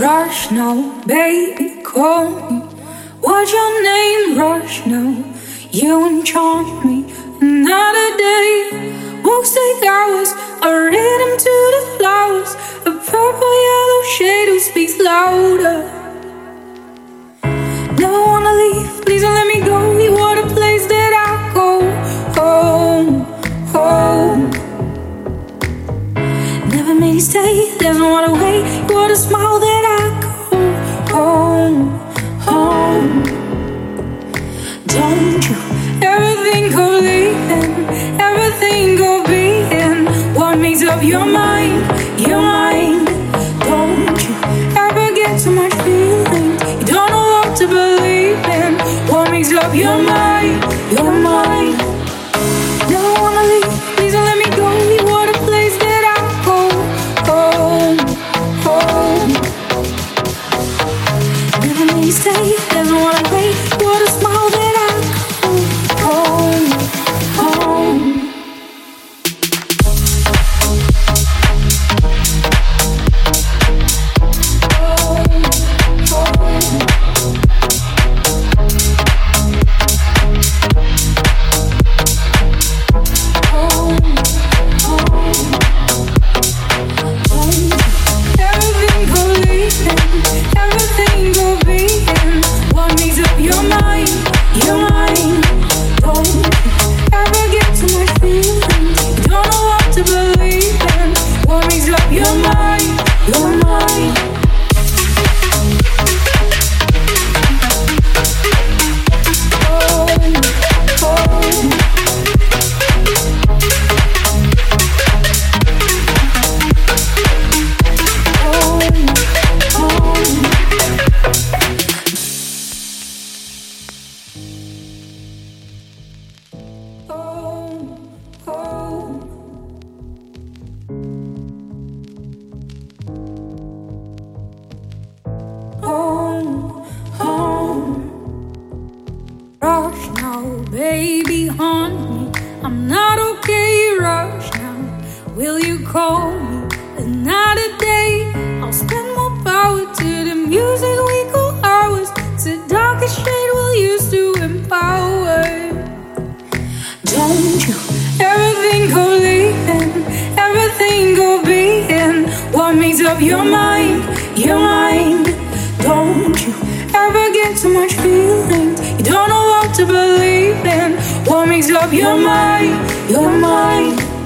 rush now, baby, call me. What's your name? Rush now. You enchant me. Another day. Walks take hours. A rhythm to the flowers. A purple yellow shade who speaks louder. Never wanna leave. Please don't let me go. You are the place that I go. Home, home. Never made you stay. Doesn't wanna wait. You are the smile that I Don't you ever think of leaving? Ever think of being what makes up your mind, your mind? Don't you ever get too much feeling? You don't know what to believe in. What makes up your mind, your mind? Never wanna leave. Please don't let me go. You are the place that I go home, home. Never you stay. Doesn't wanna wait. Rush now, baby, haunt me. I'm not okay. Rush now. Will you call me another day? I'll spend more power to the music we call ours. The darkest shade we'll use to empower. Don't you ever think of leaving? Ever think of being what makes up your mind, your mind? Don't you ever get too much feeling? You don't know what to believe in. What makes up your mind, your mind?